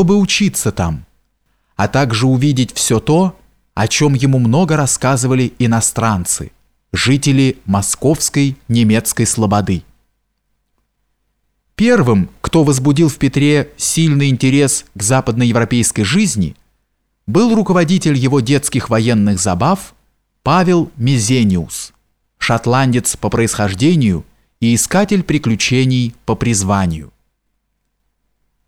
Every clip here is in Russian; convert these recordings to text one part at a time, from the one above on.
чтобы учиться там, а также увидеть все то, о чем ему много рассказывали иностранцы, жители московской немецкой слободы. Первым, кто возбудил в Петре сильный интерес к западноевропейской жизни, был руководитель его детских военных забав Павел Мизениус, шотландец по происхождению и искатель приключений по призванию.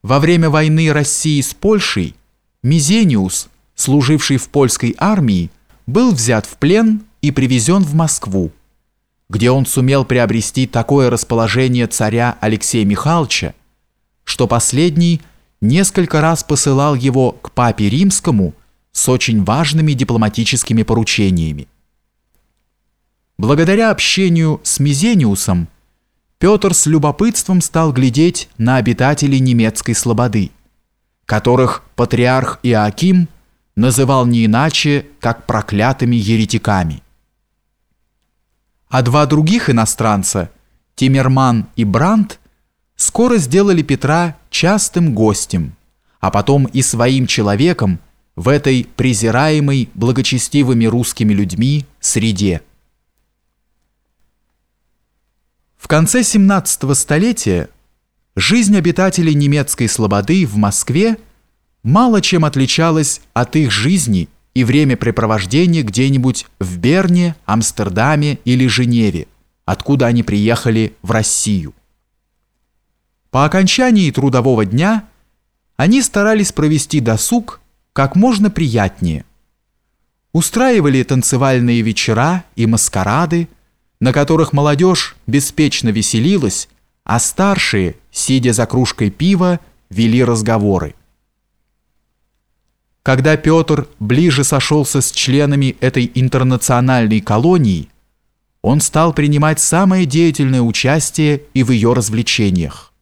Во время войны России с Польшей Мизениус, служивший в польской армии, был взят в плен и привезен в Москву, где он сумел приобрести такое расположение царя Алексея Михайловича, что последний несколько раз посылал его к папе римскому с очень важными дипломатическими поручениями. Благодаря общению с Мизениусом Петр с любопытством стал глядеть на обитателей немецкой слободы, которых патриарх Иоаким называл не иначе, как проклятыми еретиками. А два других иностранца, Тимерман и Брандт, скоро сделали Петра частым гостем, а потом и своим человеком в этой презираемой благочестивыми русскими людьми среде. В конце 17 столетия жизнь обитателей немецкой слободы в Москве мало чем отличалась от их жизни и времяпрепровождения где-нибудь в Берне, Амстердаме или Женеве, откуда они приехали в Россию. По окончании трудового дня они старались провести досуг как можно приятнее. Устраивали танцевальные вечера и маскарады, на которых молодежь беспечно веселилась, а старшие, сидя за кружкой пива, вели разговоры. Когда Петр ближе сошелся с членами этой интернациональной колонии, он стал принимать самое деятельное участие и в ее развлечениях.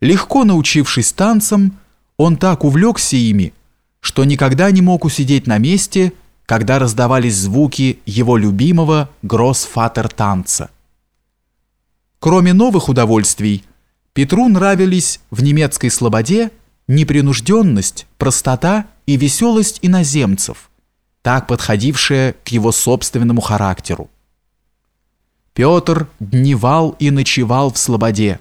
Легко научившись танцам, он так увлекся ими, что никогда не мог усидеть на месте когда раздавались звуки его любимого гроссфатер-танца. Кроме новых удовольствий, Петру нравились в немецкой слободе непринужденность, простота и веселость иноземцев, так подходившая к его собственному характеру. Петр дневал и ночевал в слободе,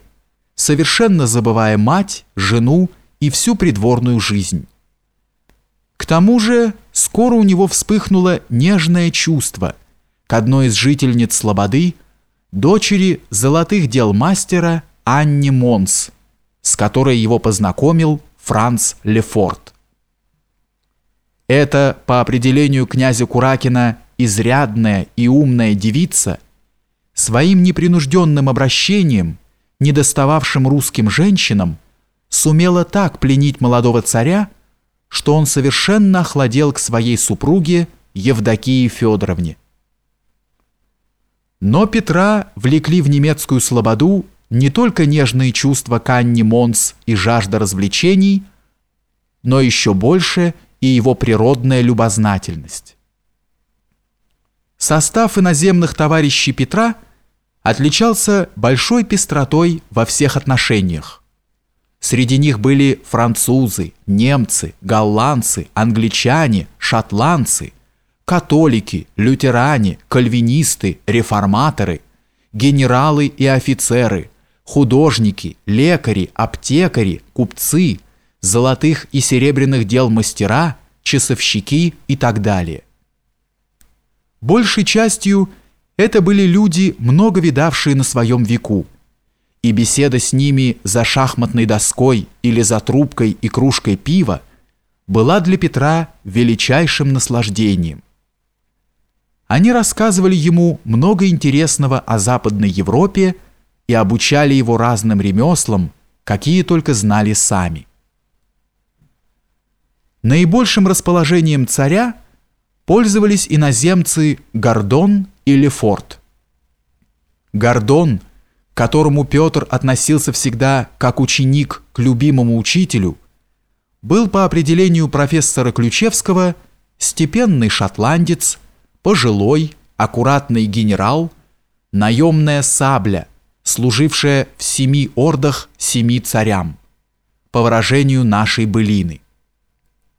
совершенно забывая мать, жену и всю придворную жизнь. К тому же скоро у него вспыхнуло нежное чувство к одной из жительниц Слободы, дочери золотых дел мастера Анне Монс, с которой его познакомил Франц Лефорт. Это, по определению князя Куракина, изрядная и умная девица, своим непринужденным обращением, недостававшим русским женщинам, сумела так пленить молодого царя, что он совершенно охладел к своей супруге Евдокии Федоровне. Но Петра влекли в немецкую слободу не только нежные чувства к Монс и жажда развлечений, но еще больше и его природная любознательность. Состав иноземных товарищей Петра отличался большой пестротой во всех отношениях. Среди них были французы, немцы, голландцы, англичане, шотландцы, католики, лютеране, кальвинисты, реформаторы, генералы и офицеры, художники, лекари, аптекари, купцы, золотых и серебряных дел мастера, часовщики и так далее. Большей частью это были люди, много видавшие на своем веку, и беседа с ними за шахматной доской или за трубкой и кружкой пива была для Петра величайшим наслаждением. Они рассказывали ему много интересного о Западной Европе и обучали его разным ремеслам, какие только знали сами. Наибольшим расположением царя пользовались иноземцы Гордон и Лефорт. Гордон – которому Петр относился всегда как ученик к любимому учителю, был по определению профессора Ключевского степенный шотландец, пожилой, аккуратный генерал, наемная сабля, служившая в семи ордах семи царям, по выражению нашей былины.